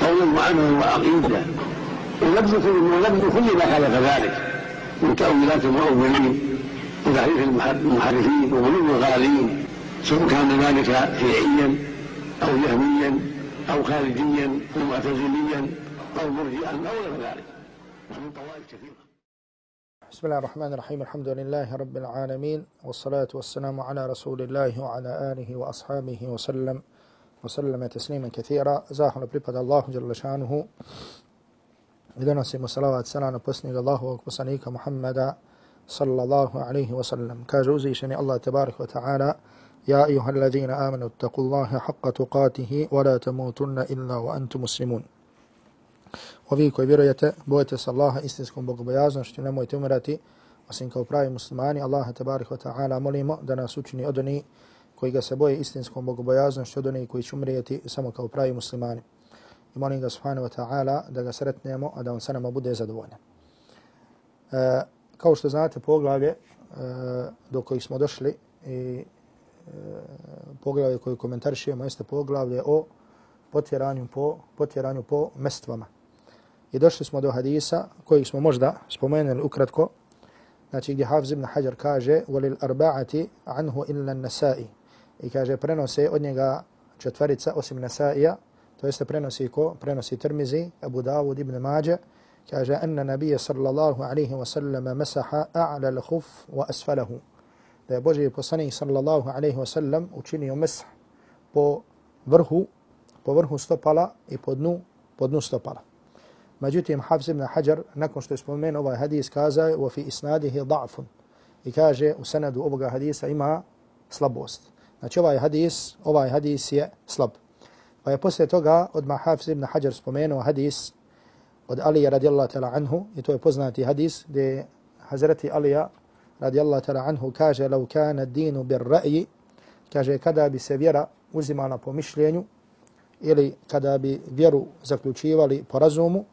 قولا وعملا وعقيدة. ولبس ولبس كل ما خالف ذلك. من تأويلات المؤولين وتحريف المحرفين وغلو الغالين سواء كان ذلك شيعيا أو جهميا أو خارجيا أو معتزليا أو مرجئا أو غير ذلك. ومن طوائف كثيرة. بسم الله الرحمن الرحيم. الحمد لله رب العالمين والصلاة والسلام على رسول الله وعلى آله وأصحابه وسلم. وسلم تسليما كثيرا زاهل بريباد الله جل شانه إذا نسيم صلوات سلام بسنك الله وقصنيك محمد صلى الله عليه وسلم كاجوزي شني الله تبارك وتعالى يا أيها الذين آمنوا اتقوا الله حق تقاته ولا تموتن إلا وأنتم مسلمون Ovi koji vjerujete, bojite se Allaha istinskom bogobojaznošću, nemojte umirati, osim kao pravi muslimani, Allaha tabarih wa ta'ala molimo da nas učini od onih koji ga se boje istinskom bogobojaznošću od onih koji će umrijeti samo kao pravi muslimani. I molim ga subhanahu wa ta'ala da ga sretnemo, a da on sa nama bude zadovoljan. E, kao što znate, poglavlje e, do kojih smo došli i e, poglavlje koje komentarišujemo jeste poglavlje o potjeranju po, potjeranju po mestvama. I došli smo do hadisa kojih smo možda spomenuli ukratko, znači gdje Hafiz ibn Hajar kaže وَلِلْ أَرْبَعَةِ عَنْهُ إِلَّا النَّسَائِ i kaže prenose od njega četvarica osim Nesaija, to jeste prenosi ko? Prenosi Tirmizi, Abu Dawud ibn Mađe, kaže anna nabije sallallahu alaihi wa sallam masaha a'la l'huf wa asfalahu. Da je Boži poslanik sallallahu alaihi wa sallam učinio mesah po vrhu, po vrhu stopala i po dnu, po dnu stopala. Međutim, Hafiz ibn Hajar, nakon što je spomenuo ovaj hadis, kazao wa fi isnadihi da'fun. I kaže, u senadu ovoga hadisa ima slabost. Znači ovaj hadis, ovaj hadis je slab. Pa je poslije toga od Hafiz ibn Hajar spomenuo hadis od Alija radijallahu ta'ala anhu i to je poznati hadis gdje Hazreti Alija radijallahu ta'ala anhu kaže لو كان الدين بالرأي kaže kada bi se vjera uzimala po mišljenju ili kada bi vjeru zaključivali po razumu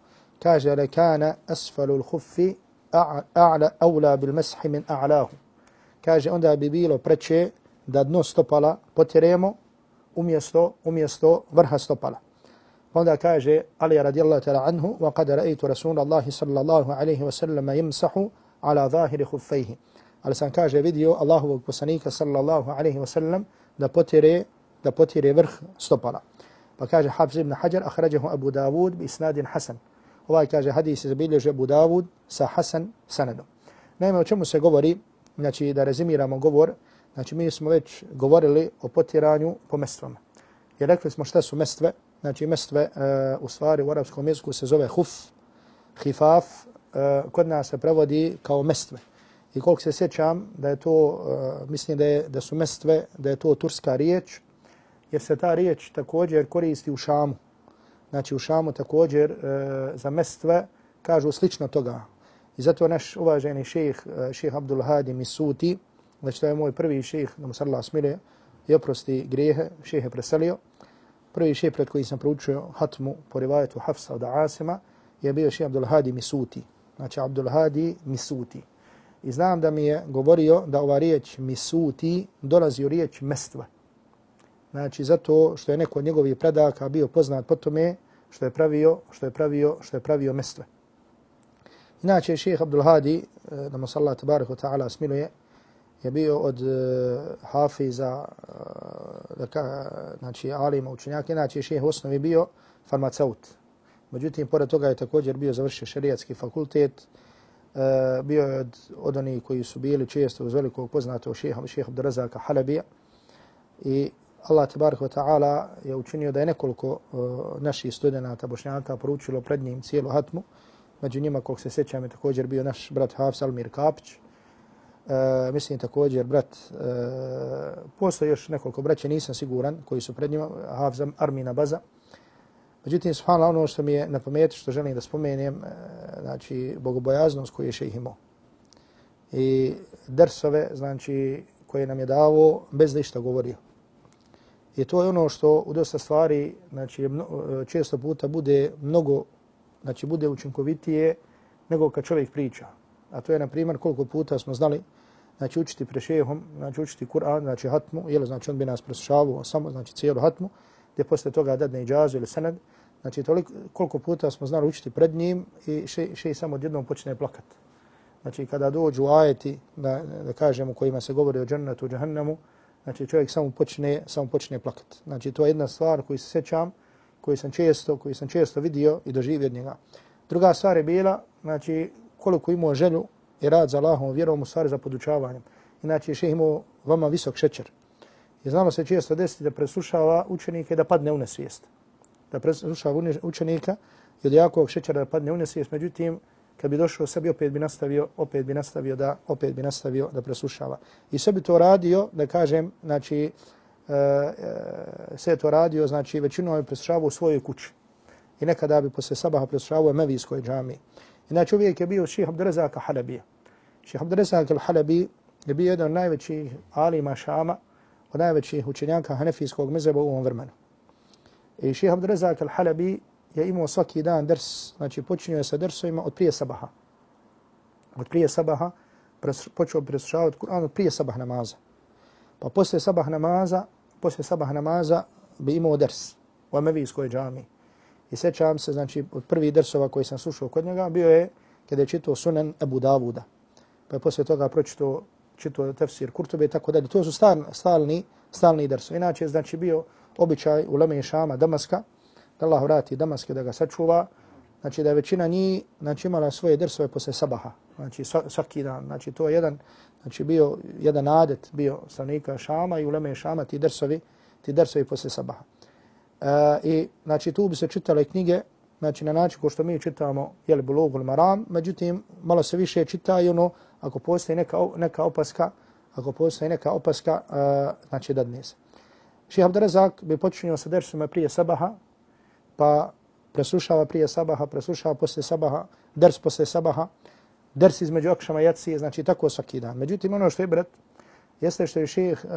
kaže le kana asfalu l-huffi a'la awla bil mashi min a'lahu kaže onda bi bilo preče da dno stopala potjeremo umjesto, umjesto vrha stopala. Pa onda kaže Ali radijallahu ta'ala anhu wa qad ra'aytu Rasulallahi sallallahu alayhi wa sallam yamsahu ala zahiri khuffayhi. Ali sam kaže vidio Allahovog poslanika sallallahu alayhi wa sallam da potjere da potjere vrh stopala. Pa kaže Hafiz ibn Hajar akhrajahu Abu Dawud bi isnadin hasan. Ovaj kaže hadis izbilježe Abu Dawud sa hasan sanadom. Naime, o čemu se govori, znači da rezimiramo govor, Znači mi smo već govorili o potiranju po mestvama. I rekli smo šta su mestve. Znači mestve uh, u stvari u arapskom jeziku se zove huf, hifaf, uh, kod nas se prevodi kao mestve. I koliko se sjećam da je to, uh, mislim da, je, da su mestve, da je to turska riječ, jer se ta riječ također koristi u Šamu. Znači u Šamu također uh, za mestve kažu slično toga. I zato naš uvaženi šejh, šejh Abdul Hadi Misuti, Znači, to je moj prvi ših, da mu se Allah smire i oprosti grijehe, ših je preselio. Prvi ših pred koji sam proučio hatmu po rivajetu Hafsa od Asima je bio ših Abdul Hadi Misuti. Znači, Abdul Hadi Misuti. I znam da mi je govorio da ova riječ Misuti dolazi u riječ mestva. Znači, zato što je neko od njegovih predaka bio poznat po tome što je pravio, što je pravio, što je pravio mestve. Inače, šejh Abdul Hadi, eh, da mu se Allah tabaraka ta'ala smiluje, je bio od uh, Hafiza, uh, ka, znači Alima učenjaka, inače šeh u osnovi bio farmaceut. Međutim, pored toga je također bio završio šerijatski fakultet, uh, bio je od, od onih koji su bili često uz velikog poznatog šeha, šeha Abdurazaka Halabija. I Allah tabaraka wa ta'ala je učinio da je nekoliko uh, naših studenta bošnjaka poručilo pred njim cijelu hatmu. Među njima, kog se sjećam, je također bio naš brat Hafs Almir Kapić, Uh, mislim također brat, e, postoje još nekoliko braća, nisam siguran, koji su pred njima, Hafza Armina Baza. Međutim, subhanallah, ono što mi je na pameti, što želim da spomenem, e, znači, bogobojaznost koju je šejh imao. I dersove, znači, koje nam je davo bez da išta govorio. I to je ono što u dosta stvari, znači, e, često puta bude mnogo, znači, bude učinkovitije nego kad čovjek priča. A to je, na primjer, koliko puta smo znali, znači, učiti prešehom, znači, učiti Kur'an, znači, hatmu, jel, znači, on bi nas preslušavao samo, znači, cijelu hatmu, gdje posle toga dadne iđazu ili senad, znači, toliko, koliko puta smo znali učiti pred njim i še, še samo odjednom počne plakati. Znači, kada dođu ajeti, da, da kažemo, kojima se govori o džennetu, o džahannemu, znači čovjek samo počne, samo počne plakati. Znači to je jedna stvar koju se sećam, koju sam često, koju sam često vidio i doživio od njega. Druga stvar je bila, znači koliko imao želju i rad za Allahom, vjerom, u stvari za podučavanjem. Inače je imao vama visok šećer. I znamo se često desiti da preslušava učenike da padne u nesvijest. Da preslušava učenika i od jakog šećera da padne u nesvijest. Međutim, kad bi došao sebi opet bi nastavio opet bi nastavio da opet bi nastavio da preslušava i sebi to radio da kažem znači e, e, sve to radio znači većinu je preslušavao u svojoj kući i nekada bi posle sabaha preslušavao u Mevijskoj džamiji inače uvijek je bio ših Abdurazaka Halabi ših Abdurazak Halabi je bio jedan od najvećih alima Šama od najvećih učenjaka Hanefijskog mezeba u ovom vremenu i ših Abdurazak Halabi je imao svaki dan drs, znači počinio je sa drsovima od prije sabaha. Od prije sabaha pres, počeo preslušavati Kur'an od prije sabah namaza. Pa poslije sabah namaza, poslije sabah namaza bi imao drs u Amevijskoj džamiji. I sećam se, znači, od prvih drsova koji sam slušao kod njega, bio je kada je čitao sunan Abu Davuda. Pa je posle toga pročitao čitao tefsir Kurtube i tako dalje. To su stalni, stalni drsovi. Inače, znači, bio običaj u Leme Šama, Damaska, da Allah vrati Damaske da ga sačuva, znači da je većina njih znači, imala svoje drsove posle sabaha, znači svaki dan. Znači to je jedan, znači bio jedan adet bio stanovnika Šama i uleme Šama ti drsovi, ti drsovi posle sabaha. E, I znači tu bi se čitale knjige, znači na način ko što mi čitamo, jeli Bulugul Maram, međutim malo se više čita i ono, ako postoji neka, neka opaska, ako postoji neka opaska, uh, znači da dnes. Ših Abdurazak bi počinio sa dersima prije sabaha, pa preslušava prije sabaha, preslušava posle sabaha, ders posle sabaha, ders između akšama jacije, znači tako svaki dan. Međutim, ono što je brat, jeste što je ših e,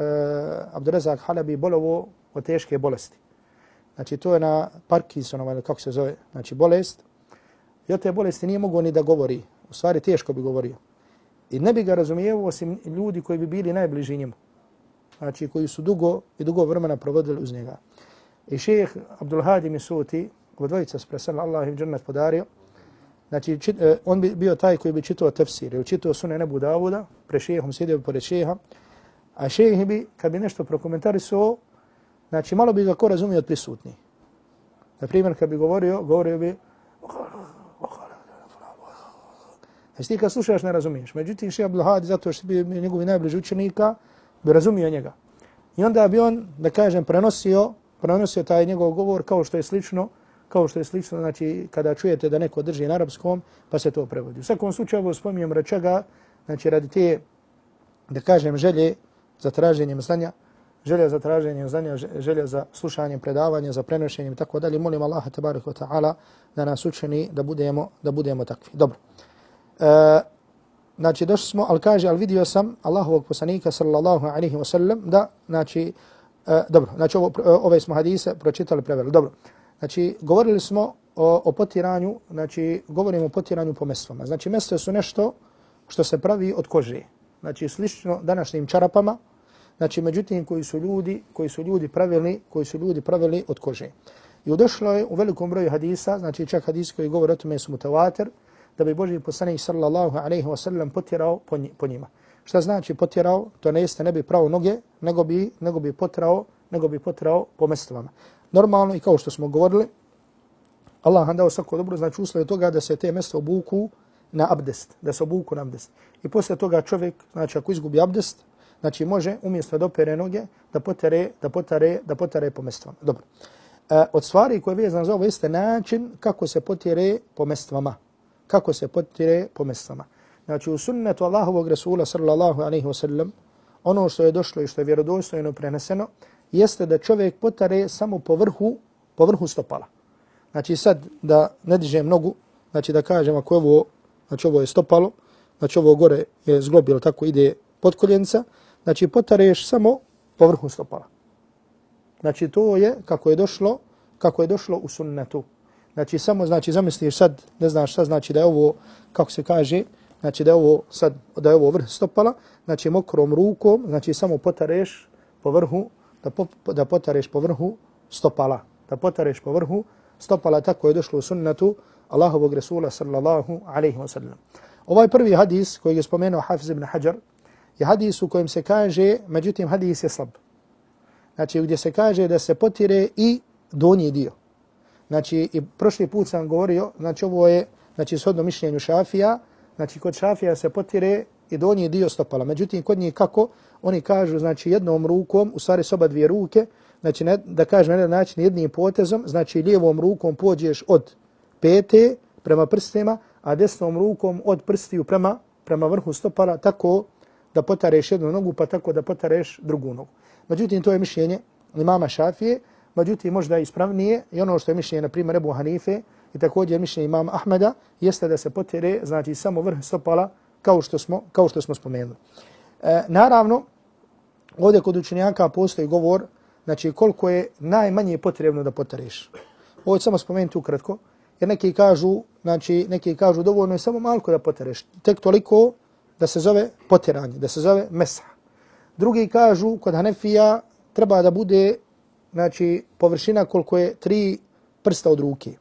Abdurezak Halabi bolovo od teške bolesti. Znači to je na Parkinsonova, ili kako se zove, znači bolest. I od te bolesti nije mogo ni da govori, u stvari teško bi govorio. I ne bi ga razumijevao osim ljudi koji bi bili najbliži njemu. Znači koji su dugo i dugo vremena provodili uz njega. I šeheh Abdul Hadi Misuti, ovo dvojica s presan, Allah im džennet podario, znači čit, e, on bi bio taj koji bi čitao tefsir, ili čitao sune Nebu Davuda, pre šehom sjedio pored šeha, a šeheh bi, kad bi nešto prokomentarisao, znači malo bi ga ko razumio od prisutni. Na primjer, kad bi govorio, govorio bi, Znači ti kad slušaš ne razumiješ. Međutim, šeha Abdelhadi, zato što bi njegovi najbliži učenika, bi razumio njega. I onda bi on, da kažem, prenosio prenosio taj njegov govor kao što je slično, kao što je slično, znači kada čujete da neko drži na arapskom, pa se to prevodi. U svakom slučaju ovo spominjem račega, znači radi te, da kažem, želje za traženjem znanja, želja za traženjem znanja, želja za slušanjem predavanja, za prenošenjem i tako dalje. Molim Allaha tabarik wa ta'ala da nas učini da budemo, da budemo takvi. Dobro. E, znači došli smo, ali kaže, ali vidio sam Allahovog poslanika sallallahu alaihi wa sallam da, znači, E, dobro, znači ovo, e, ove smo hadise pročitali, preveli. Dobro, znači govorili smo o, o potiranju, znači govorimo o potiranju po mestvama. Znači mestve su nešto što se pravi od kože. Znači slično današnjim čarapama, znači međutim koji su ljudi, koji su ljudi pravili, koji su ljudi pravili od kože. I došlo je u velikom broju hadisa, znači čak hadis koji govori o tome su mutavater, da bi Boži poslanik sallallahu alaihi wa sallam potirao po njima. Šta znači potjerao? To ne jeste ne bi pravo noge, nego bi, nego bi potrao, nego bi potrao po mestvama. Normalno i kao što smo govorili, Allah nam dao svako dobro, znači uslove toga da se te mjesto obuku na abdest, da se obuku na abdest. I posle toga čovjek, znači ako izgubi abdest, znači može umjesto da opere noge, da potere, da potare, da potare po mestvama. Dobro. E, od stvari koje je vezano za ovo jeste način kako se potire po mestvama. Kako se potire po mestvama. Znači u sunnetu Allahovog Rasula sallallahu alaihi wa sallam, ono što je došlo i što je vjerodostojno preneseno, jeste da čovjek potare samo po vrhu, po vrhu stopala. znači sad da ne dižem nogu, znači da kažem ako ovo, znači ovo je stopalo, znači ovo gore je zglob, tako ide pod koljenca, znači potareš samo po vrhu stopala. Znači to je kako je došlo, kako je došlo u sunnetu. Znači samo znači zamisliš sad, ne znaš šta znači da je ovo kako se kaže, znači da je ovo sad da je ovo vrh stopala, znači mokrom rukom, znači samo potareš po vrhu da po, da potareš po vrhu stopala, da potareš po vrhu stopala tako je došlo u sunnetu Allahovog Resula sallallahu alaihi wa sallam. Ovaj prvi hadis koji je spomenuo Hafiz ibn Hajar je hadis u kojem se kaže, međutim hadis je slab. Znači gdje se kaže da se potire i donji dio. Znači i prošli put sam govorio, znači ovo je znači shodno mišljenju Šafija, znači kod Šafija se potire i donji dio stopala. Međutim kod njih kako? Oni kažu znači jednom rukom, u stvari soba dvije ruke, znači ne, da kažem na jedan način jednim potezom, znači lijevom rukom pođeš od pete prema prstima, a desnom rukom od prstiju prema, prema vrhu stopala, tako da potareš jednu nogu, pa tako da potareš drugu nogu. Međutim, to je mišljenje imama Šafije, međutim, možda je ispravnije i ono što je mišljenje, na primjer, Ebu Hanife i također mišljenje imama Ahmeda, jeste da se potere, znači, samo vrh stopala, kao što smo, kao što smo spomenuli. E, naravno, ovdje kod učenjaka postoji govor, znači, koliko je najmanje potrebno da potareš. Ovo je samo spomenuti ukratko, jer neki kažu, znači, neki kažu dovoljno je samo malo da potareš. Tek toliko da se zove potiranje, da se zove mesa. Drugi kažu, kod Hanefija treba da bude znači, površina koliko je tri prsta od ruke.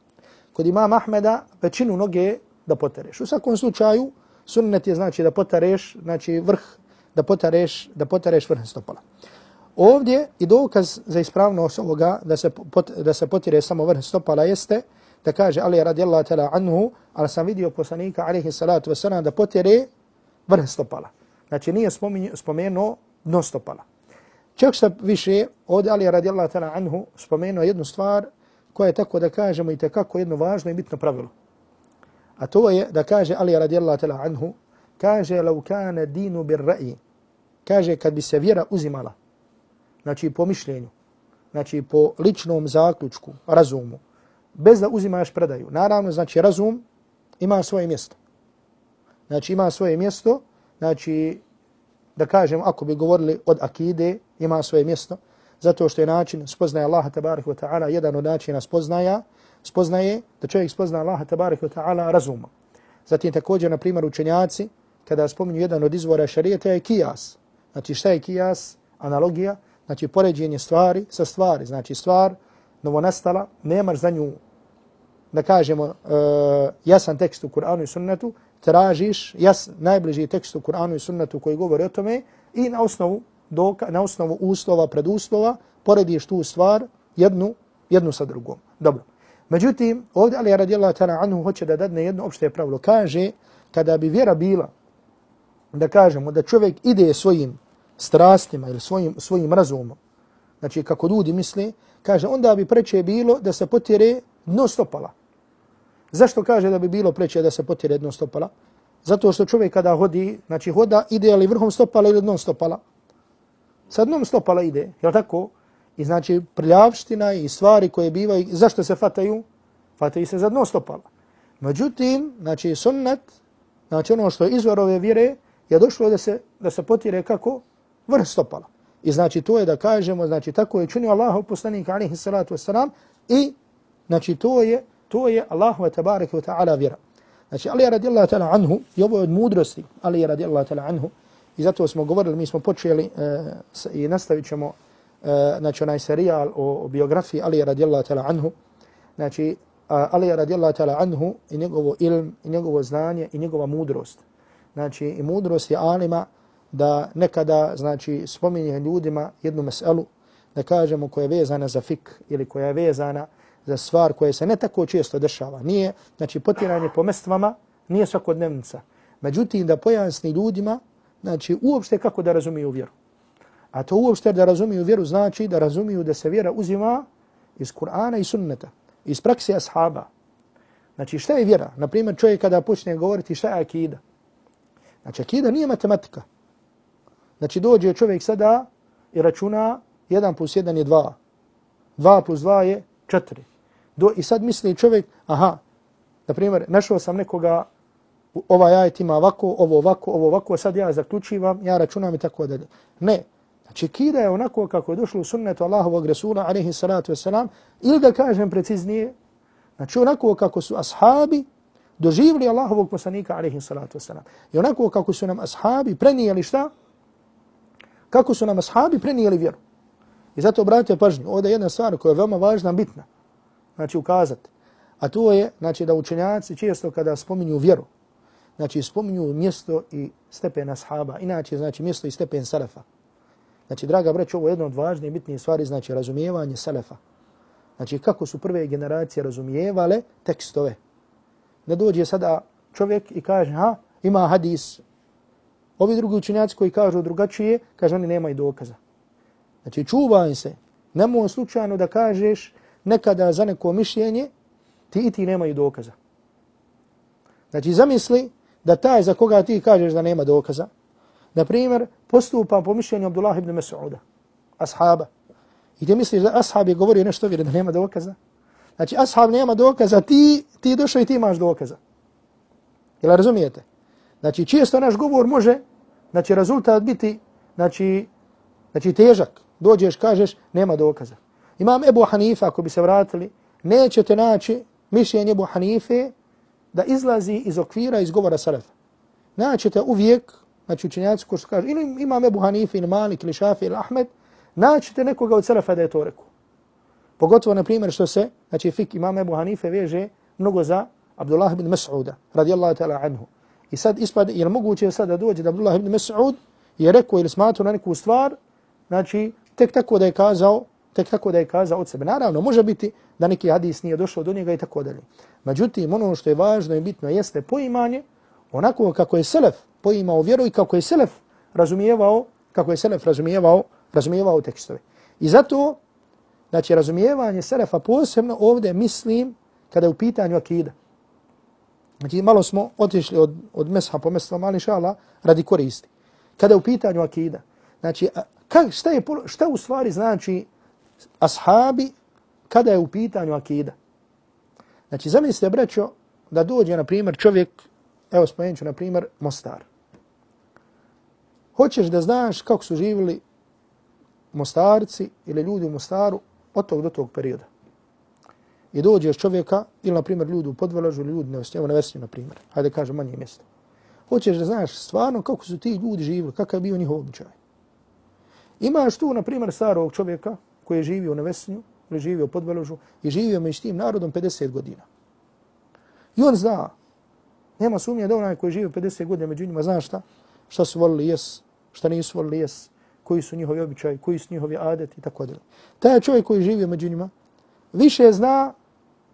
Kod imama Ahmeda većinu noge da potereš. U svakom slučaju, sunnet je znači da potareš, znači vrh, da potareš, da potareš vrh stopala. Ovdje i dokaz za ispravnost ovoga da se, pot, da se potire samo vrh stopala jeste da kaže Ali radijallahu ta'ala anhu, ali sam vidio poslanika alaihi salatu wasalam da potire vrh stopala. Znači nije spomenuo dno stopala. Čak što više od Ali radijallahu ta'ala anhu spomenuo jednu stvar koja je tako da kažemo i tekako jedno važno i bitno pravilo. A to je da kaže Ali radijallahu ta'ala anhu, kaže lau kana dinu bir ra'i, kaže kad bi se vjera uzimala, znači po mišljenju, znači po ličnom zaključku, razumu, bez da uzimaš predaju. Naravno, znači razum ima svoje mjesto. Znači ima svoje mjesto, znači da kažem, ako bi govorili od akide, ima svoje mjesto, zato što je način spoznaje Allaha tabarik wa ta'ala, jedan od načina spoznaja, spoznaje da čovjek spozna Allaha tabarik wa ta'ala razuma. Zatim također, na primjer, učenjaci, kada spominju jedan od izvora šarijeta je kijas. Znači šta je kijas? Analogija, znači poređenje stvari sa stvari. Znači stvar novonastala, nemaš za nju, da kažemo, uh, jasan tekst u Kur'anu i sunnetu, tražiš jas, najbliži tekst u Kur'anu i sunnetu koji govori o tome i na osnovu, doka, na osnovu uslova, preduslova, porediš tu stvar jednu, jednu sa drugom. Dobro. Međutim, ovdje Ali radijallahu ta'ala anhu hoće da dadne jedno opšte pravilo. Kaže, kada bi vjera bila, da kažemo, da čovjek ide svojim strastima ili svojim, svojim razumom, znači kako ljudi misle, kaže, onda bi preče bilo da se potire dno stopala. Zašto kaže da bi bilo preće da se potire jedno stopala? Zato što čovjek kada hodi, znači hoda, ide ali vrhom stopala ili dnom stopala? Sa dnom stopala ide, je tako? I znači prljavština i stvari koje bivaju, zašto se fataju? Fataju se za dno stopala. Međutim, znači sunnet, znači ono što je izvor ove vjere, je došlo da se, da se potire kako? Vrh stopala. I znači to je da kažemo, znači tako je činio Allah poslanik alaihi salatu wasalam i znači to je To je Allahu tabaraka wa ta'ala vjera. Znači, Ali radijallahu ta'ala anhu, i ovo je od mudrosti, Ali radijallahu ta'ala anhu, i zato smo govorili, mi smo počeli uh, i nastavit ćemo uh, znači, onaj serijal o, o biografiji Ali radijallahu ta'ala anhu. Znači, uh, Ali radijallahu ta'ala anhu i njegovo ilm, i njegovo znanje, i njegova mudrost. Znači, i mudrost je alima da nekada, znači, spominje ljudima jednu meselu, da kažemo koja je vezana za fik ili koja je vezana za stvar koja se ne tako često dešava. Nije, znači, potiranje po mestvama nije svakodnevnica. Međutim, da pojasni ljudima, znači, uopšte kako da razumiju vjeru. A to uopšte da razumiju vjeru znači da razumiju da se vjera uzima iz Kur'ana i sunneta, iz praksi ashaba. Znači, šta je vjera? Naprimjer, čovjek kada počne govoriti šta je akida. Znači, akida nije matematika. Znači, dođe čovjek sada i računa 1 plus 1 je 2. 2 plus 2 je 4. Do, I sad misli čovjek, aha, na primjer, našao sam nekoga, ovaj ajet ima ovako, ovo ovako, ovo ovako, sad ja zaključivam, ja računam i tako dalje. Ne. Znači, kida je onako kako je došlo u sunnetu Allahovog Resula, alaihi salatu wasalam, ili da kažem preciznije, znači onako kako su ashabi doživli Allahovog poslanika, alaihi salatu wasalam. I onako kako su nam ashabi prenijeli šta? Kako su nam ashabi prenijeli vjeru. I zato obratite pažnju, ovdje je jedna stvar koja je veoma važna, bitna, znači ukazati. A to je, znači, da učenjaci često kada spominju vjeru, znači spominju mjesto i stepen ashaba, inače znači mjesto i stepen salafa. Znači, draga breć, ovo je jedna od važnije i bitnije stvari, znači razumijevanje salafa. Znači, kako su prve generacije razumijevale tekstove. Ne dođe sada čovjek i kaže, ha, ima hadis. Ovi drugi učenjaci koji kažu drugačije, kaže, oni nemaju dokaza. Znači, čuvaj se. Nemoj slučajno da kažeš nekada za neko mišljenje, ti i ti nemaju dokaza. Znači, zamisli da taj za koga ti kažeš da nema dokaza, na primjer, postupa po mišljenju Abdullah ibn Mas'uda, ashaba. I ti misliš da ashab je govorio nešto vjer da nema dokaza? Znači, ashab nema dokaza, ti, ti došao i ti imaš dokaza. Jel razumijete? Znači, često naš govor može, znači, rezultat biti, znači, znači težak. Dođeš, kažeš, nema dokaza. Imam Ebu Hanifa, ako bi se vratili, nećete naći mišljenje Ebu Hanife da izlazi iz okvira izgovora Salafa. Naćete uvijek, znači učenjaci koji su kaže, ili imam Ebu Hanife, ili Malik, ili Šafi, ili Ahmed, naćete nekoga od Salafa da je to rekao. Pogotovo, na primjer, što se, znači fik imam Ebu Hanife veže mnogo za Abdullah ibn Mas'uda, radijallahu ta'ala anhu. I sad ispade, jer moguće sad da dođe da Abdullah ibn Mas'ud je rekao ili smatruo na neku stvar, znači tek tako da je kazao, tek tako da je kazao od sebe. Naravno, može biti da neki hadis nije došao do njega i tako dalje. Međutim, ono što je važno i bitno jeste poimanje onako kako je Selef poimao vjeru i kako je Selef razumijevao, kako je Selef razumijevao, razumijevao tekstove. I zato, znači, razumijevanje Selefa posebno ovdje mislim kada je u pitanju akida. Znači, malo smo otišli od, od mesha po mesha, mali šala, radi koristi. Kada je u pitanju akida, znači, kak, šta, je, šta u stvari znači ashabi kada je u pitanju akida? Znači, zamislite, braćo, da dođe, na primjer, čovjek, evo spomenut ću, na primjer, Mostar. Hoćeš da znaš kako su živjeli Mostarci ili ljudi u Mostaru od tog do tog perioda. I dođeš čovjeka, ili, na primjer, ljudi u Podvalažu, ili ljudi evo na Vesnju, na primjer, hajde kažem manje mjesto. Hoćeš da znaš stvarno kako su ti ljudi živjeli, kakav je bio njihov običaj. Imaš tu, na primjer, starog čovjeka koji je živio na Vesnju, ili živio u Podveložu i živio među tim narodom 50 godina. I on zna, nema sumnje da onaj koji je živio 50 godina među njima zna šta, šta su volili jes, šta nisu volili jes, koji su njihovi običaji, koji su njihovi adeti i tako dalje. Taj čovjek koji je živio među njima više zna,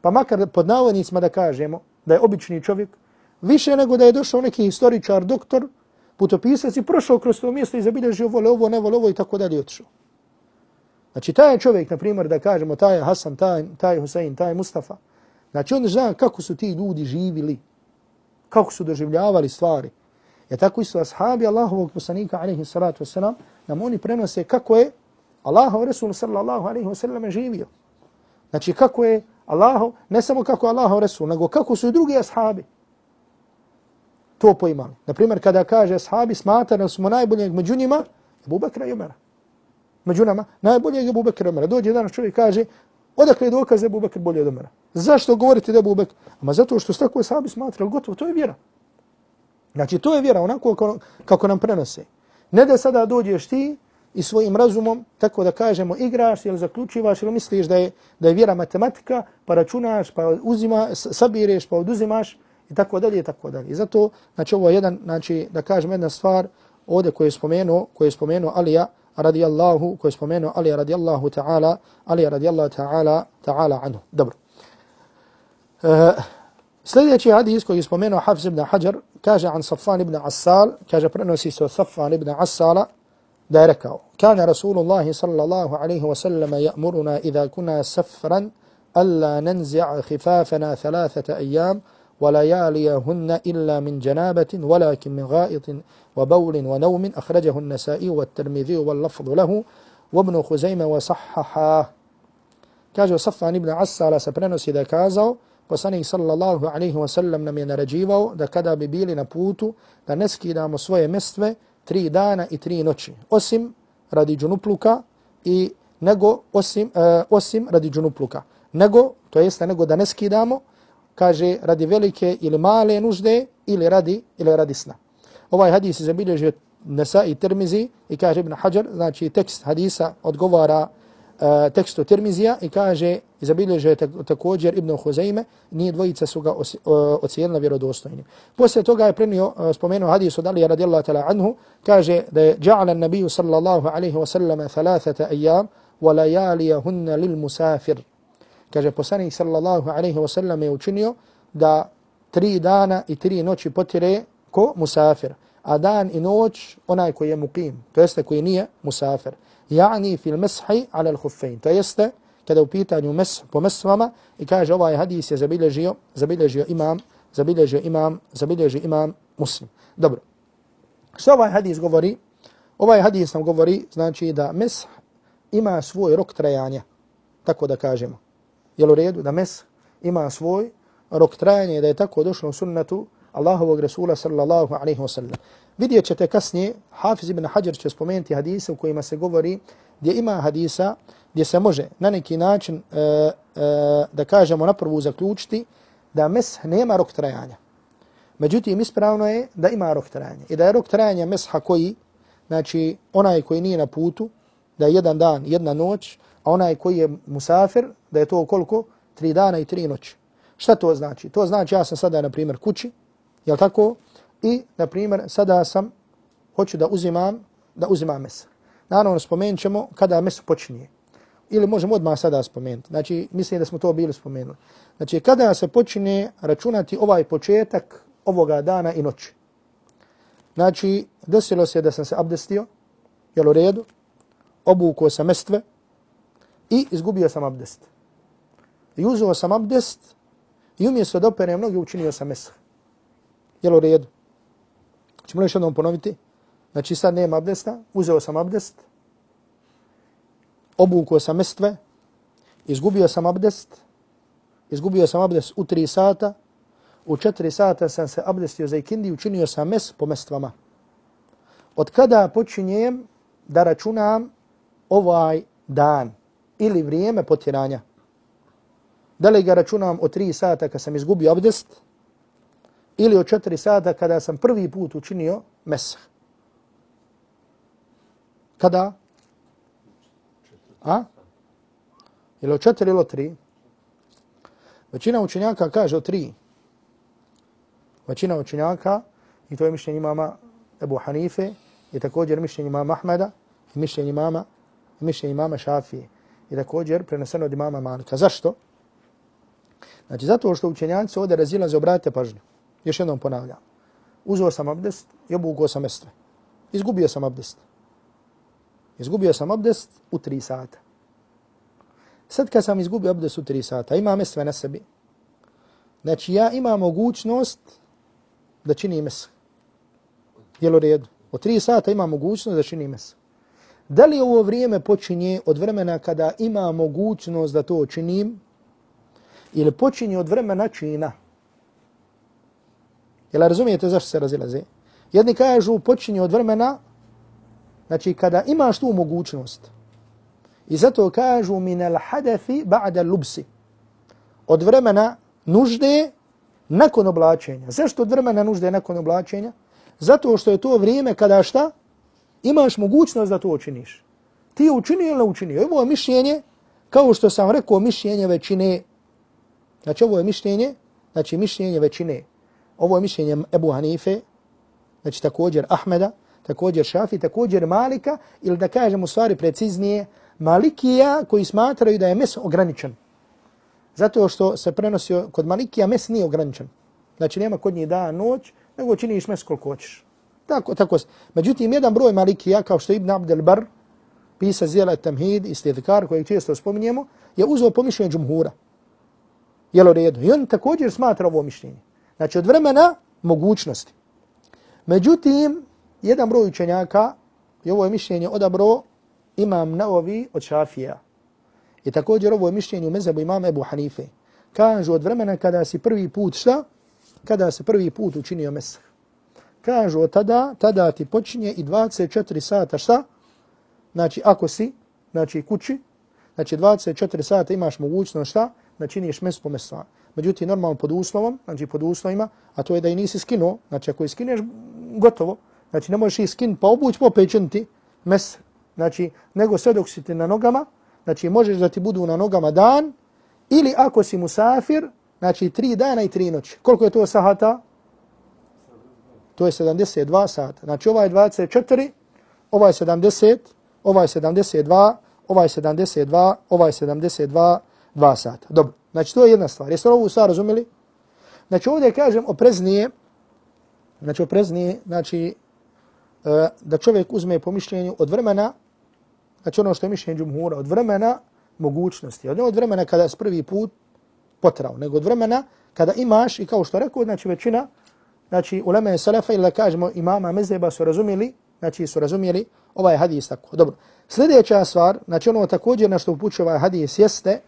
pa makar pod navodnicima da kažemo da je obični čovjek, više nego da je došao neki historičar, doktor, putopisac i prošao kroz to mjesto i zabilježio vole ovo, ne vole ovo i tako dalje otišao. Znači, taj čovjek, na primjer, da kažemo, taj Hasan, taj, taj Husein, taj Mustafa, znači, on zna kako su ti ljudi živili, kako su doživljavali stvari. Ja tako isto ashabi Allahovog poslanika, alaihi salatu wasalam, nam oni prenose kako je Allahov Resul sallallahu alaihi wasallam živio. Znači, kako je Allahov, ne samo kako je Allahov Resul, nego kako su i drugi ashabi to poimali. Naprimjer, kada kaže ashabi, smatra smo najboljeg među njima, Abu Bakra i Umara među nama, najbolje je Abu Bakr Dođe danas čovjek kaže, odakle je dokaz da je bolje od Omera? Zašto govorite da je Abu Ma Ama zato što su tako sahabi smatrali, gotovo, to je vjera. Znači, to je vjera, onako kako, kako nam prenose. Ne da sada dođeš ti i svojim razumom, tako da kažemo, igraš ili zaključivaš ili misliš da je, da je vjera matematika, pa računaš, pa uzima, sabireš, pa oduzimaš i tako dalje i tako dalje. I zato, znači, ovo je jedan, znači, da kažem jedna stvar ovdje koju je spomenuo, koju je spomenuo Alija, radijallahu, koji je spomenuo Ali radijallahu ta'ala, Ali radijallahu ta'ala, ta'ala anhu. Dobro. Uh, sljedeći hadis koji je spomenuo Hafiz ibn Hajar, kaže an Safan ibn Asal, kaže prenosi se Safan ibn Asala, da je rekao, kana Rasulullahi sallallahu alaihi wa sallam ja'muruna idha kuna safran, alla nanzi'a khifafana thalathata ayyam, ولياليهن إلا من جنابة ولكن من غائط وبول ونوم أخرجه النسائي والترمذي واللفظ له وابن خزيمة وصححاه Kaže o Safan ibn Asala se prenosi da je kazao, poslanik sallallahu alaihi wa sallam nam je naređivao da kada bi bili na putu, da ne skidamo svoje mestve tri dana i tri noći, osim radi džunupluka i nego osim, uh, osim radi džunupluka. Nego, to jeste nego da ne skidamo, kaže radi velike ili male nužde ili radi ili radi sna. Ovaj hadis je zabilježio Nesa i Tirmizi i kaže Ibn Hajar, znači tekst hadisa odgovara uh, tekstu Tirmizija i kaže, zabilježe također Ibn Huzeyme, nije dvojica su ga e, ocijenila vjerodostojnim. Poslije toga je prenio, uh, spomenuo hadis od Alija radijallahu ta'la anhu, kaže da je ja'ala nabiju sallallahu alaihi wa sallam thalathata ayyam wa layalijahunna lil musafir. Kaže, poslanik sallallahu alaihi ve sellem je učinio da tri dana i tri noći potire ko musafir, a dan i noć onaj koji je mukim, to jeste koji nije musafir. Yani fil meshi ala al-khuffayn. To jeste kada u pitanju mes po mesvama i kaže ovaj hadis je zabilježio, zabilježio imam, zabilježio imam, zabilježio imam muslim. Dobro. Što ovaj hadis govori? Ovaj hadis nam govori znači da mes ima svoj rok trajanja. Tako da kažemo. Jel u redu da mes ima svoj rok trajanja da je tako došlo u sunnetu Allahovog Resula sallallahu alaihi wa sallam. Vidjet ćete kasnije, Hafiz ibn Hajar će spomenuti hadise u kojima se govori gdje ima hadisa gdje se može na neki način, e, e, da kažemo naprvu zaključiti, da mes nema rok trajanja. Međutim, ispravno je da ima rok trajanja. I da je rok trajanja mesha koji, znači onaj koji nije na putu, da je jedan dan, jedna noć, a onaj koji je musafir, da je to koliko? Tri dana i tri noći. Šta to znači? To znači ja sam sada, na primjer, kući, jel tako? I, na primjer, sada sam, hoću da uzimam, da uzimam mesa. Naravno, spomenut ćemo kada meso počinje. Ili možemo odmah sada spomenuti. Znači, mislim da smo to bili spomenuli. Znači, kada se počinje računati ovaj početak ovoga dana i noći. Znači, desilo se da sam se abdestio, jel u redu, obukao sam mestve i izgubio sam abdest. I uzeo sam abdest i umjesto da operem noge učinio sam mesa. Jel u redu? Čemo li još jednom ponoviti? Znači sad nema abdesta, uzeo sam abdest, obukao sam mestve, izgubio sam abdest, izgubio sam abdest u tri sata, u četiri sata sam se abdestio za ikindi, učinio sam mes po mestvama. Od kada počinjem da računam ovaj dan ili vrijeme potiranja? Da li ga računam od 3 sata kad sam izgubio abdest, ili od 4 sata kada sam prvi put učinio mesah. Kada? A? Ili od 4 ili od 3? Većina učenjaka kaže od 3. Većina učenjaka, i to je mišljenje imama Ebu Hanife, i također mišljenje imama Ahmeda, i mišljenje imama, i mišljenje imama Šafije. I također preneseno od imama Malika. Zašto? Znači, zato što učenjaci ovdje razilaze, obratite pažnju. Još jednom ponavljam. Uzeo sam abdest i obukao sam estve. Izgubio sam abdest. Izgubio sam abdest u tri sata. Sad kad sam izgubio abdest u tri sata, ima estve na sebi. Znači ja imam mogućnost da čini mes. Jel u redu? U tri sata ima mogućnost da čini mes. Da li ovo vrijeme počinje od vremena kada ima mogućnost da to činim ili počinje od vremena čina? Jel razumijete zašto se razilaze? Jedni kažu počinje od vremena, znači kada imaš tu mogućnost. I zato kažu min al hadafi ba'da lubsi. Od vremena nužde nakon oblačenja. Zašto od vremena nužde nakon oblačenja? Zato što je to vrijeme kada šta? Imaš mogućnost da to učiniš. Ti učinio ili ne učinio? Ovo je mišljenje, kao što sam rekao, mišljenje većine. Znači ovo je mišljenje, znači mišljenje većine. Ovo je mišljenje Ebu Hanife, znači također Ahmeda, također Šafi, također Malika, ili da kažem u stvari preciznije, Malikija koji smatraju da je mes ograničen. Zato što se prenosio kod Malikija mes nije ograničen. Znači nema kod njih dan, noć, nego činiš mes koliko hoćeš. Tako, tako. Međutim, jedan broj Malikija, kao što Ibn Abdel Bar, pisa Zijela Tamhid i Stidhkar, kojeg često spominjemo, je uzeo pomišljenje džumhura. Jel u redu? I on također smatra ovo mišljenje. Znači od vremena mogućnosti. Međutim, jedan broj učenjaka, i ovo je mišljenje odabro, imam naovi od šafija. I također ovo je mišljenje u mezebu imama Ebu Hanife. Kažu od vremena kada si prvi put šta? Kada se prvi put učinio mesah. Kažu od tada, tada ti počinje i 24 sata šta? Znači ako si, znači kući, znači 24 sata imaš mogućnost šta? Da činiš mes po mesama. Međutim, normalno pod uslovom, znači pod uslovima, a to je da i nisi skinuo, znači ako je skineš, gotovo, znači ne možeš i skin pa obuć pa opet činiti mes, znači nego sve dok si ti na nogama, znači možeš da ti budu na nogama dan, ili ako si musafir, znači tri dana i tri noći. Koliko je to sahata? To je 72 sata. Znači ovaj 24, ovaj 70, ovaj 72, ovaj 72, ovaj 72, 2 sata. Dobro. Znači, to je jedna stvar. Jeste ovu stvar razumeli? Znači, ovdje kažem opreznije, znači, opreznije, znači, e, da čovjek uzme po mišljenju od vremena, znači ono što je mišljenje džumhura, od vremena mogućnosti, od, od vremena kada je prvi put potrao, nego od vremena kada imaš, i kao što rekao, znači većina, znači uleme Selefa ili da kažemo imama mezheba su razumjeli, znači su razumjeli ovaj hadis tako. Dobro, sljedeća stvar, znači ono također na što upućuje ovaj hadis jeste,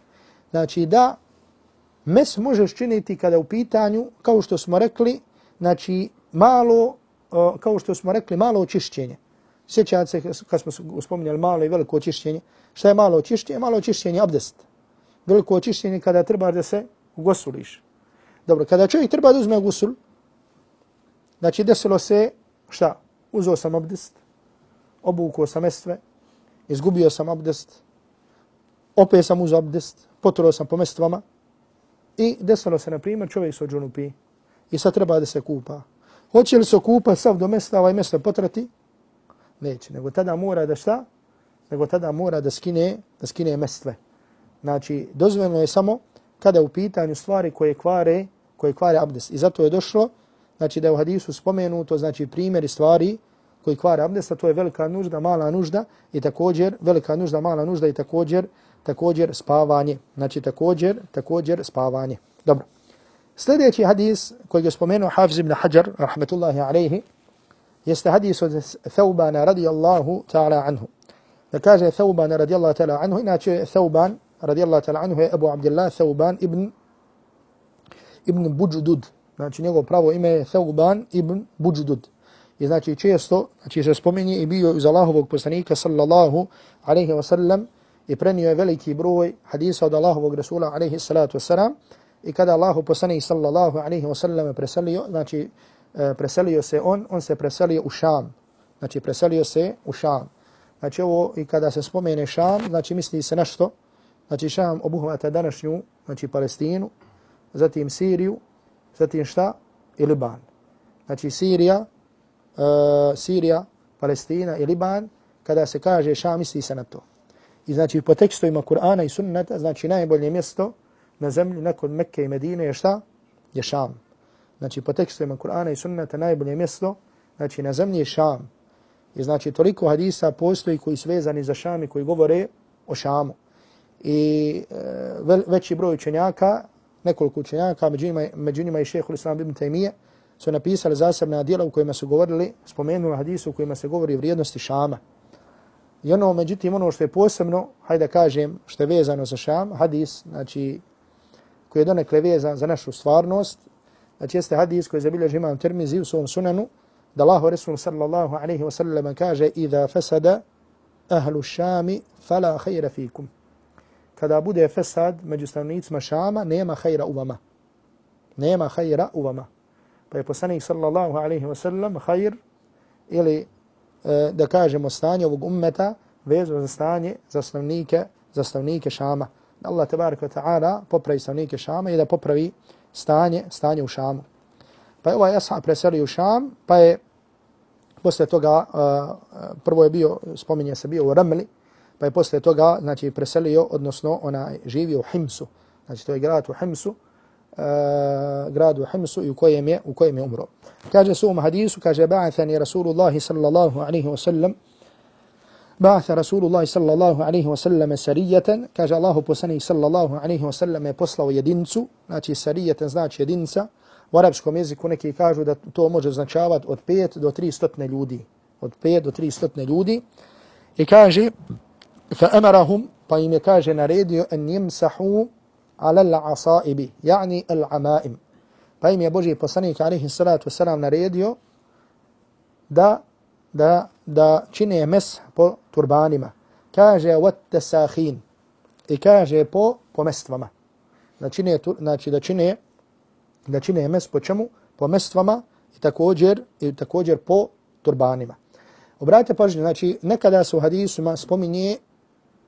znači da mes možeš činiti kada u pitanju, kao što smo rekli, znači malo, kao što smo rekli, malo očišćenje. Sjećate se kad smo spominjali malo i veliko očišćenje. Šta je malo očišćenje? Malo očišćenje abdest. Veliko očišćenje kada treba da se gosuliš. Dobro, kada čovjek treba da uzme gusul, znači desilo se, šta? Uzeo sam abdest, obukao sam mestve, izgubio sam abdest, opet sam uzeo abdest, potrao sam po mestvama i desilo se, na primjer, čovjek se ođunu i sad treba da se kupa. Hoće li se kupa sav do mesta, ovaj mesta potrati? Neće, nego tada mora da šta? Nego tada mora da skine, da skine mestve. Znači, dozvoljeno je samo kada u pitanju stvari koje kvare, koje kvare abdest. I zato je došlo, znači da je u hadisu spomenuto, znači primjeri stvari koji kvara abdesta, to je velika nužda, mala nužda i također, velika nužda, mala nužda i također, također spavanje. Znači također, također spavanje. Dobro. Sljedeći hadis koji je spomenuo Hafiz ibn Hajar, rahmetullahi alaihi, jeste hadis od Thaubana radijallahu ta'ala anhu. Da kaže Thauban radijallahu ta'ala anhu, inače Thauban radijallahu ta'ala anhu je Abu Abdillah Thauban ibn ibn Bujdud. Znači njegov pravo ime je Thauban ibn Bujdud. I znači često, znači se spominje i bio iz Allahovog poslanika sallallahu alaihi wa sallam i prenio je veliki broj hadisa od Allahovog Rasula alaihi salatu wasalam i kada Allahu poslanik sallallahu alaihi wa sallam preselio, znači e, preselio se on, on se preselio u Šam. Znači, preselio se u Šam. Znači, ovo i kada se spomene Šam, znači, misli se na što? Znači, Šam obuhvata današnju, znači, Palestinu, zatim Siriju, zatim šta? I Liban. Znači, Sirija, uh, Sirija, Palestina i Liban, kada se kaže ša misli se na to. I znači, po tekstovima Kur'ana i Sunnata, znači, najbolje mjesto na zemlji nakon Mekke i Medine je šta? Je Šam znači po tekstovima Kur'ana i sunnata najbolje mjesto, znači na zemlji je Šam. I znači toliko hadisa postoji koji su vezani za Šam i koji govore o Šamu. I e, veći broj učenjaka, nekoliko učenjaka, među njima, među njima i šehhul Islam ibn Taymiye, su napisali zasebna dijela u kojima su govorili, spomenuli hadisu u kojima se govori o vrijednosti Šama. I ono, međutim, ono što je posebno, hajde da kažem, što je vezano za Šam, hadis, znači, koji je donekle vezan za našu stvarnost, Znači jeste hadis koji zabilježi imam Tirmizi u svom sunanu, da Allahu Resul sallallahu alaihi wa sallam kaže Iza fesada ahlu šami fala hajra fikum. Kada bude fesad među stanovnicima šama, nema hajra u vama. Nema hajra u vama. Pa je poslanik sallallahu alaihi wa sallam hajr ili e, da kažemo stanje ovog ummeta vezu za stanje za stanovnike, za stanovnike šama. Allah tabaraka ta'ala popravi stanovnike šama i da popravi stanje, stanje u Šamu. Pa je ovaj ashab preselio u Šam, pa je posle toga, uh, prvo je bio, spominje se bio u Ramli, pa je posle toga, znači, preselio, odnosno, ona živio u Himsu. Znači, to je grad u Himsu, uh, grad u Himsu i u kojem je, u kojem je umro. Kaže su u hadisu, kaže, ba'athani Rasulullahi sallallahu alaihi wa sallam, بعث رسول الله صلى الله عليه وسلم سرية كاج الله بسني صلى الله عليه وسلم يبصلوا يدنسو znači سرية znači jedinca u arapskom jeziku neki kažu da to može značavati od 5 do 300 ljudi od 5 do 300 ljudi i kaže fa amarahum pa im je kaže naredio en jimsahu ala l'asaibi, ja'ni l'amaim. Pa im je Boži poslanik alaihi salatu wasalam naredio da, da, da čine mes po turbanima. Kaže wat tasahin i kaže po, po mestvama. Znači, ne, znači da čine da čine mes po čemu? Po mestvama i također, i također po turbanima. Obratite pažnju, znači nekada su u hadisuma spominje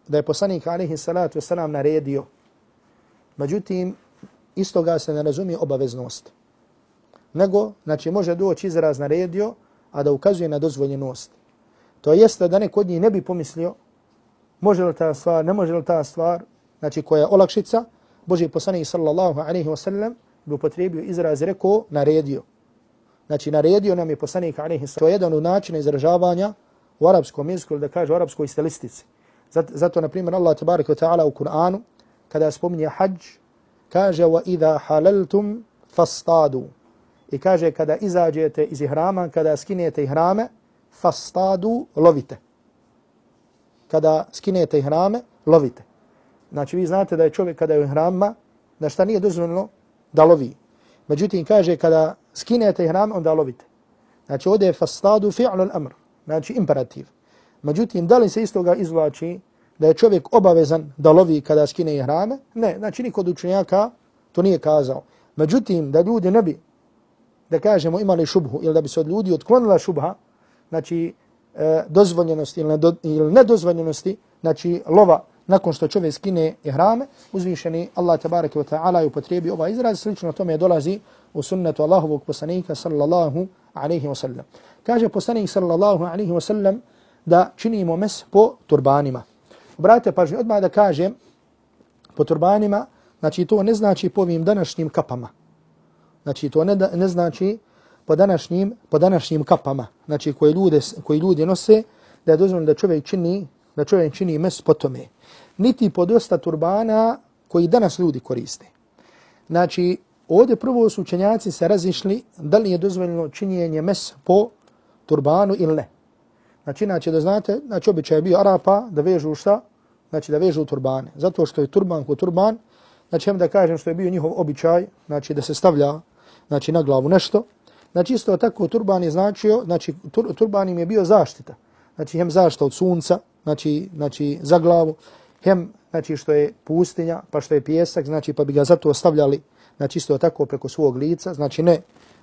da je poslanik alaihi salatu wasalam naredio. Međutim, istoga se ne razumije obaveznost. Nego, znači, može doći izraz naredio, a da ukazuje na dozvoljenost. To jeste da neko od njih ne bi pomislio može li ta stvar, ne može li ta stvar, znači koja je olakšica, Boži poslanik sallallahu alaihi wasallam bi upotrebio izraz rekao naredio. Znači naredio nam je poslanik alaihi sallam. To je jedan od načina izražavanja u arapskom jeziku, da kaže u arapskoj stilistici. Zato, zato na primjer, Allah tabaraka ta'ala u Kur'anu, kada spominje hađ, kaže وَإِذَا حَلَلْتُمْ فَاسْتَادُوا. I kaže kada izađete iz ihrama, kada skinete ihrame, fastadu lovite. Kada skinete ihrame, lovite. Znači vi znate da je čovjek kada je u ihrama, da šta nije dozvoljeno da lovi. Međutim, kaže kada skinete ihram, onda lovite. Znači ovdje je fastadu fi'lul amr, znači imperativ. Međutim, da li se iz toga izvlači da je čovjek obavezan da lovi kada skine ihrame? Ne, znači niko od učenjaka to nije kazao. Međutim, da ljudi ne bi, da kažemo, imali šubhu ili da bi se od ljudi otklonila šubha, znači e, dozvoljenosti ili, nedo, ili nedozvoljenosti, znači lova nakon što čovjek skine ihrame, uzvišeni Allah tabaraka wa ta'ala je upotrebi ovaj izraz, slično tome dolazi u sunnetu Allahovog poslanika sallallahu alaihi wa sallam. Kaže poslanik sallallahu alaihi wa sallam da činimo mes po turbanima. Obratite pažnju, odmah da kažem, po turbanima, znači to ne znači po ovim današnjim kapama. Znači to ne, ne znači po današnjim, po današnjim kapama, znači koje, ljude, koji ljudi nose, da je dozvoljeno da čovjek čini, da čovjek čini mes po tome. Niti po dosta turbana koji danas ljudi koriste. Znači, ovdje prvo su učenjaci se razišli da li je dozvoljeno činjenje mes po turbanu ili ne. Znači, inače da znate, znači običaj je bio Arapa da vežu šta? Znači da vežu turbane. Zato što je turban ko turban, znači da kažem što je bio njihov običaj, znači da se stavlja znači na glavu nešto. Znači isto tako turban je značio, znači tur, turban im je bio zaštita. Znači hem zaštita od sunca, znači, znači za glavu, hem znači što je pustinja, pa što je pjesak, znači pa bi ga zato stavljali znači isto tako preko svog lica, znači ne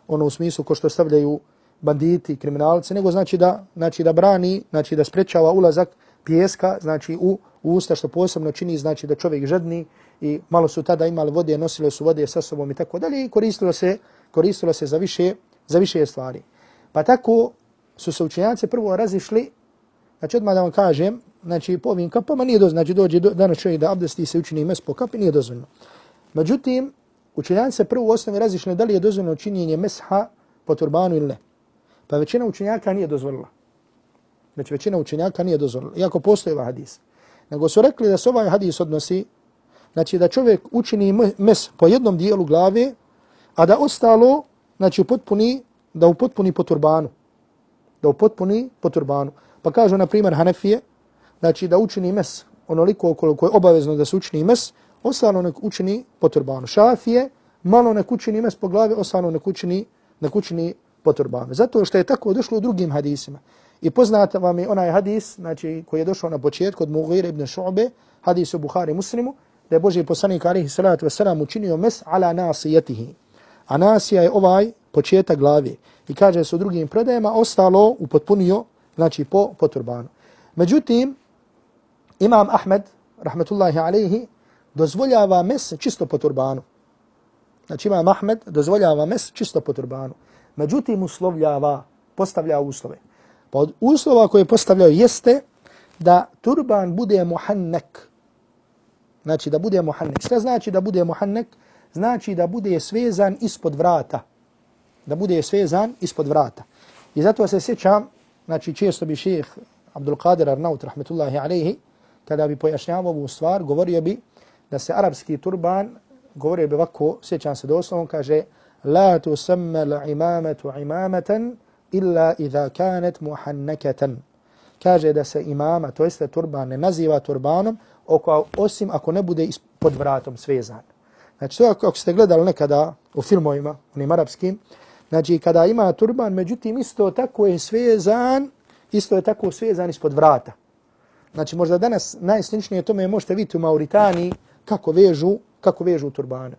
ono u smislu ko što stavljaju banditi, kriminalci, nego znači da, znači da brani, znači da sprečava ulazak pijeska, znači u, u usta što posebno čini, znači da čovjek žedni i malo su tada imali vode, nosile su vode sa sobom i tako dalje i koristilo se, koristilo se za više, za više stvari. Pa tako su se učenjaci prvo razišli, znači odmah da vam kažem, znači po ovim kapama nije dozvoljeno, znači dođe do, danas čovjek da abdesti se učini mes po kapi, nije dozvoljeno. Međutim, učenjaci se prvo u osnovi razišli da li je dozvoljeno činjenje mesha po turbanu ili ne. Pa većina učenjaka nije dozvolila. Znači većina učenjaka nije dozvolila, iako postoji ovaj hadis. Nego su rekli da se ovaj hadis odnosi, znači da čovjek učini mes po jednom dijelu glave, a da ostalo, znači upotpuni, da upotpuni po turbanu. Da upotpuni po turbanu. Pa kažu, na primjer, Hanefije, znači da učini mes onoliko koliko je obavezno da se učini mes, ostalo nek učini po turbanu. Šafije, malo nek učini mes po glavi, ostalo nek učini, nek učini po turbanu. Zato što je tako došlo u drugim hadisima. I poznata vam je onaj hadis, znači koji je došao na početku od Mughira ibn Šu'be, hadis u Buhari muslimu, da je Boži poslanik alihi salatu wasalam učinio mes ala nasijetihi. A nasija je ovaj početak glavi. I kaže se u drugim predajama, ostalo upotpunio, znači po, po turbanu. Međutim, Imam Ahmed, rahmetullahi alaihi, dozvoljava mes čisto po turbanu. Znači Imam Ahmed dozvoljava mes čisto po turbanu. Međutim, uslovljava, postavlja uslove. Pa od uslova koje postavljaju jeste da turban bude muhannek. Znači da bude muhannek. Šta znači da bude muhannek? Znači da bude svezan ispod vrata. Da bude svezan ispod vrata. I zato se sjećam, znači često bi šeheh Abdul Qadir Arnaut, rahmetullahi alaihi, kada bi pojašnjavao ovu stvar, govorio bi da se arapski turban, govorio bi ovako, sjećam se doslovno, kaže La تسمى العمامة عمامة إلا illa idha محنكة. Kaže da se imama, to jeste turban, ne naziva turbanom, oko, osim ako ne bude pod vratom svezan. Znači, to je ako, ako ste gledali nekada u filmovima, onim arapskim, znači, kada ima turban, međutim, isto tako je svezan, isto je tako svezan ispod vrata. Znači, možda danas najsličnije tome možete vidjeti u Mauritaniji kako vežu, kako vežu turbane.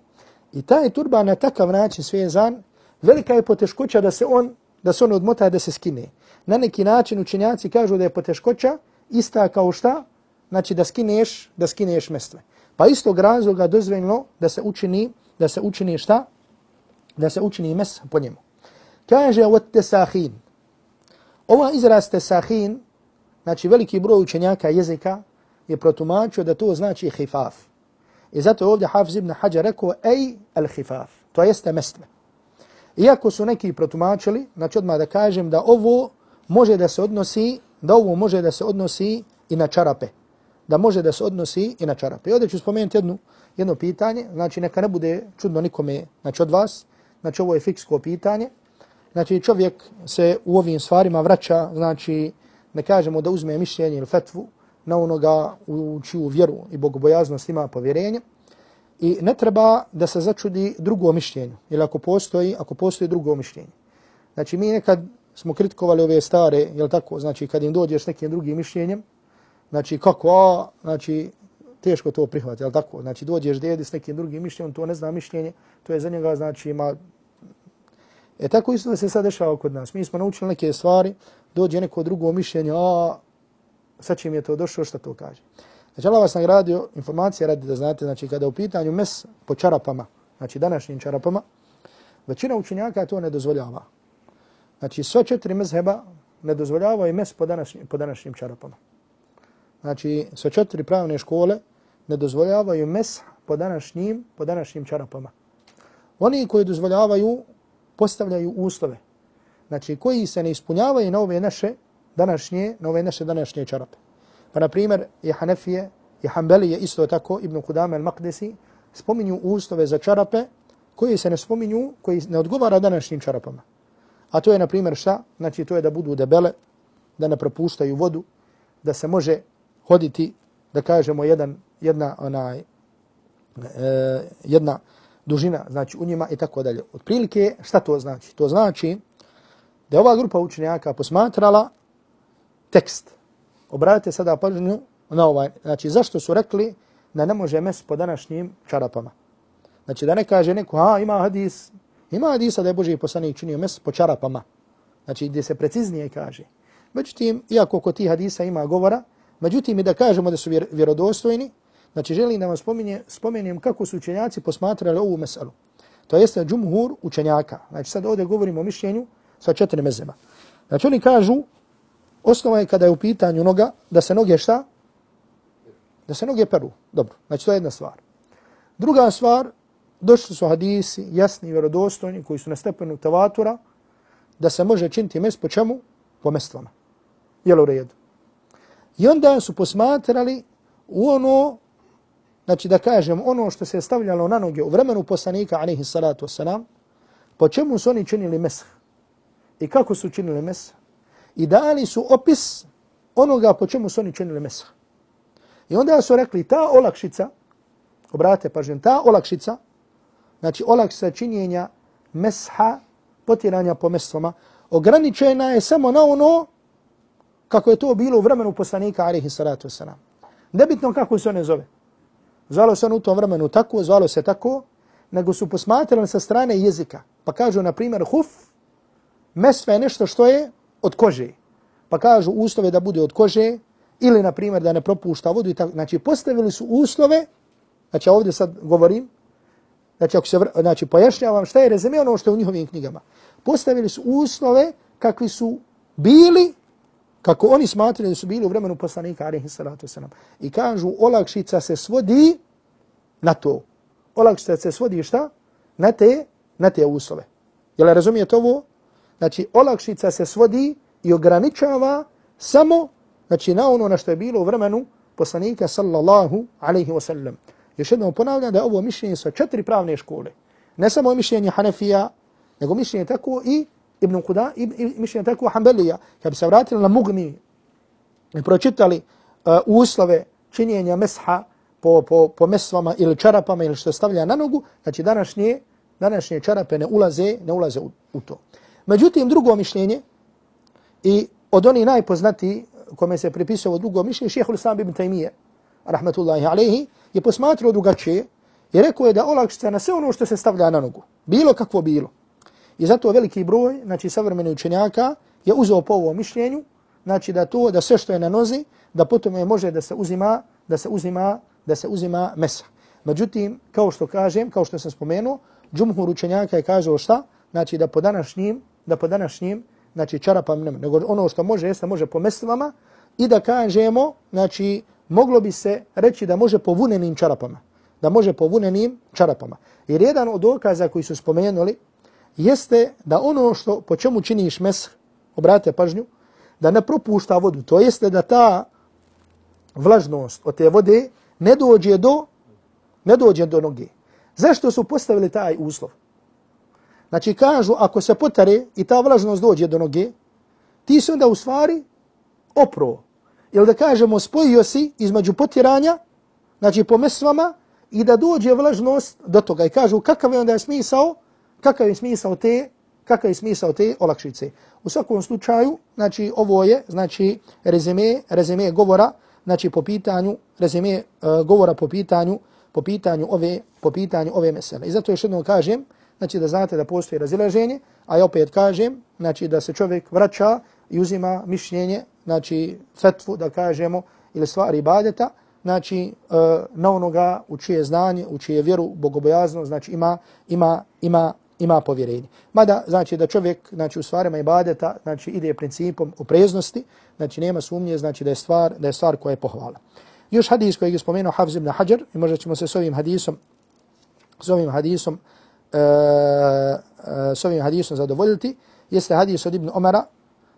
I taj turban na takav način svezan, velika je poteškoća da se on da se on odmota da se skine. Na neki način učenjaci kažu da je poteškoća ista kao šta? Znači da skineš, da skineš mestve. Pa istog razloga dozvoljeno da se učini, da se učini šta? Da se učini mes po njemu. Kaže od tesahin. Ova izraz tesahin, znači veliki broj učenjaka jezika je protumačio da to znači hifaf. I zato je ovdje Hafiz ibn Hajar rekao ej al hifaf. To jeste mestve. Iako su neki protumačili, znači odmah da kažem da ovo može da se odnosi, da ovo može da se odnosi i na čarape. Da može da se odnosi i na čarape. I ovdje ću spomenuti jednu, jedno pitanje, znači neka ne bude čudno nikome znači od vas, znači ovo je fiksko pitanje. Znači čovjek se u ovim stvarima vraća, znači ne kažemo da uzme mišljenje ili fetvu na onoga u čiju vjeru i bogobojaznost ima povjerenje. I ne treba da se začudi drugo mišljenje, ili ako postoji, ako postoji drugo mišljenje. Znači mi nekad smo kritikovali ove stare, je tako, znači kad im dođeš nekim drugim mišljenjem, znači kako, a, znači teško to prihvati, je tako? Znači dođeš dedi s nekim drugim mišljenjem, to ne zna mišljenje, to je za njega, znači ima... E tako isto da se sad dešava kod nas. Mi smo naučili neke stvari, dođe neko drugo mišljenje, a sa čim je to došlo, što to kaže. Znači Allah vas nagradio informacije radi da znate, znači kada u pitanju mes po čarapama, znači današnjim čarapama, većina učenjaka to ne dozvoljava. Znači sve četiri mezheba ne dozvoljavaju mes po današnjim, po današnjim čarapama. Znači sve četiri pravne škole ne dozvoljavaju mes po današnjim, po današnjim čarapama. Oni koji dozvoljavaju postavljaju uslove. Znači koji se ne ispunjavaju na ove naše današnje, na ove naše današnje čarape. Pa na primjer i Hanefije i Hanbelije isto tako Ibn Kudame al-Maqdisi spominju uslove za čarape koji se ne spominju, koji ne odgovara današnjim čarapama. A to je na primjer šta? Znači to je da budu debele, da ne propuštaju vodu, da se može hoditi, da kažemo jedan, jedna, onaj, e, jedna dužina znači u njima i tako dalje. Od prilike šta to znači? To znači da je ova grupa učenjaka posmatrala tekst obratite sada pažnju na ovaj. Znači, zašto su rekli da ne može mes po današnjim čarapama? Znači, da ne kaže neko, a ima hadis, ima hadisa da je Boži poslanik činio mes po čarapama. Znači, gdje se preciznije kaže. Međutim, iako kod tih hadisa ima govora, međutim, i da kažemo da su vjerodostojni, znači, želim da vam spominje, spominjem kako su učenjaci posmatrali ovu mesalu. To jeste džumhur učenjaka. Znači, sad ovdje govorimo o mišljenju sa četiri mezema. Znači, oni kažu Osnova je kada je u pitanju noga, da se noge šta? Da se noge peru. Dobro, znači to je jedna stvar. Druga stvar, došli su hadisi, jasni i vjerodostojni, koji su na stepenu tavatura, da se može činiti mes po čemu? Po mestvama. Jel u redu? I onda su posmatrali u ono, znači da kažem, ono što se je stavljalo na noge u vremenu poslanika, alaihi salatu wasalam, po čemu su oni činili mesh? I kako su činili mesh? I dali su opis onoga po čemu su oni činili mesa. I onda su rekli ta olakšica, obrate pažnje, ta olakšica, znači olakšica činjenja mesha, potiranja po mestvama, ograničena je samo na ono kako je to bilo u vremenu poslanika, alihi salatu wasalam. Nebitno kako se one zove. Zvalo se on u tom vremenu tako, zvalo se tako, nego su posmatrali sa strane jezika. Pa kažu, na primjer, huf, mesva je nešto što je od kože. Pa kažu uslove da bude od kože ili, na primjer, da ne propušta vodu. I tako. Znači, postavili su uslove, znači ovdje sad govorim, znači, ako se, znači pojašnjavam šta je rezime ono što je u njihovim knjigama. Postavili su uslove kakvi su bili, kako oni smatrali da su bili u vremenu poslanika, alaihi salatu wasalam. I kažu, olakšica se svodi na to. Olakšica se svodi šta? Na te, na te uslove. Jel razumijete ovo? Znači olakšica se svodi i ograničava samo znači na ono na što je bilo u vremenu poslanika sallallahu alaihi wa sallam. Još jednom ponavljam da ovo mišljenje sa četiri pravne škole. Ne samo mišljenje Hanefija, nego mišljenje tako i Ibn Kuda, i, i mišljenje tako Hanbelija. Kad bi se vratili na Mugni i pročitali uh, uslove činjenja mesha po, po, po mesvama ili čarapama ili što stavlja na nogu, znači današnje, današnje čarape ne ulaze, ne ulaze u, u to. Međutim, drugo mišljenje i od onih najpoznatiji kome se pripisao drugo mišljenje, šehol Islam ibn Taymiye, rahmatullahi alaihi, je posmatrao drugačije i rekao je da olakšica na sve ono što se stavlja na nogu, bilo kakvo bilo. I zato veliki broj, znači savremeni učenjaka, je uzeo po ovom mišljenju, znači da to, da sve što je na nozi, da potom je može da se uzima, da se uzima, da se uzima mesa. Međutim, kao što kažem, kao što sam spomenuo, džumhur učenjaka je kazao šta? Znači da po današnjim, da po današnjim, znači čarapam nema, nego ono što može jeste može po mestvama i da kažemo, znači moglo bi se reći da može po vunenim čarapama. Da može po vunenim čarapama. Jer jedan od dokaza koji su spomenuli jeste da ono što po čemu činiš mes, obratite pažnju, da ne propušta vodu. To jeste da ta vlažnost od te vode ne dođe do ne dođe do noge. Zašto su postavili taj uslov? Znači kažu ako se potare i ta vlažnost dođe do noge, ti se onda u stvari opro. Ili da kažemo spojio si između potiranja, znači po mesvama, i da dođe vlažnost do toga. I kažu kakav je onda smisao, kakav je smisao te, kakav je smisao te olakšice. U svakom slučaju, znači ovo je, znači rezime, rezime govora, znači po pitanju, rezime uh, govora po pitanju, po pitanju ove, po pitanju ove mesele. I zato još jednom kažem, znači da znate da postoji razilaženje, a ja opet kažem, znači da se čovjek vraća i uzima mišljenje, znači fetvu da kažemo, ili stvari ibadeta, znači e, na onoga u čije znanje, u čije vjeru, bogobojazno, znači ima, ima, ima, ima povjerenje. Mada znači da čovjek znači u stvarima ibadeta znači ide principom opreznosti, znači nema sumnje znači da je stvar da je stvar koja je pohvala. Još hadis koji je spomenuo Hafiz ibn Hajar i možda ćemo se s ovim hadisom s ovim hadisom uh, E, e, s ovim hadisom zadovoljiti jeste hadis od Ibn Omara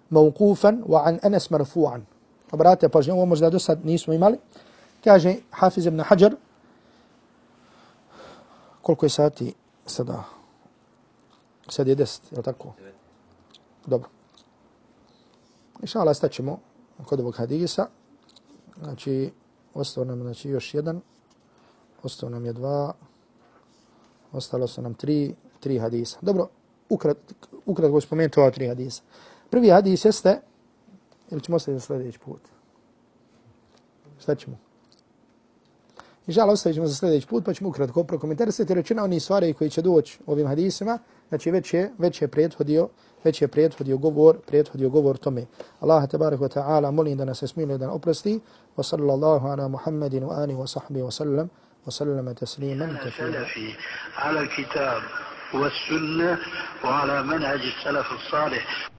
mawqufan wa an Anas marfu'an. Obratite pažnju, ovo možda do sad nismo imali. Kaže Hafiz ibn Hajar koliko je sati sada? Sad je deset, je li tako? Dobro. Inša Allah, staćemo kod ovog hadisa. Znači, ostao nam znači, još jedan. Ostao nam je dva. Ostalo su nam tri, tri hadisa. Dobro, ukrat, ukratko spomenuti ova tri hadisa. Prvi hadis jeste, ili ćemo ostaviti za sljedeći put? Šta ćemo? Inšala, ostavit ćemo za sljedeći put, pa ćemo ukratko prokomentarisati. Rečina onih stvari koji će doći ovim hadisima, znači već je, već je prethodio, već je prethodio govor, prethodio govor tome. Allah tabarak wa ta'ala molim da nas smiluje da oprosti. Wa sallallahu ala Muhammedin wa alihi wa sahbihi wa sallam sallam tasliman kafira. على الكتاب والسنة وعلى منهج السلف الصالح